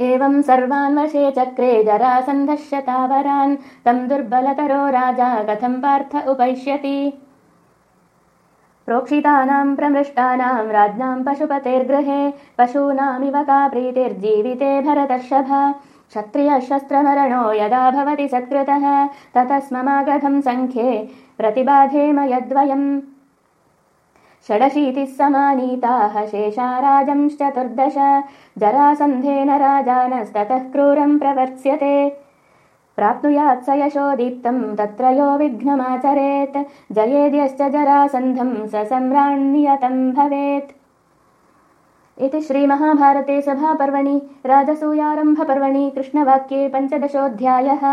एवम् सर्वान् वशे चक्रे जरासन्धश्यतावरान् तम् दुर्बलतरो राजा कथम् पार्थ उपैष्यति? प्रोक्षितानाम् प्रमृष्टानाम् राज्ञाम् पशुपतेर्गृहे पशूनामिव का प्रीतिर्जीविते भरतर्षभ। क्षत्रियशस्त्रमरणो यदा भवति सत्कृतः ततस्ममागधम् सङ्ख्ये प्रतिबाधेम यद्वयम् षडशीतिः समानीताः शेषा राजंश्चतुर्दश जरासन्धेन राजानस्ततः क्रूरम् प्रवर्त्स्यते प्राप्नुयात् स यशो दीप्तम् तत्र यो विघ्नमाचरेत्। जयेद्यश्च जरासन्धम् स सम्राण्यतम् भवेत्। इति श्रीमहाभारते सभापर्वणि राजसूयारम्भपर्वणि कृष्णवाक्ये पञ्चदशोऽध्यायः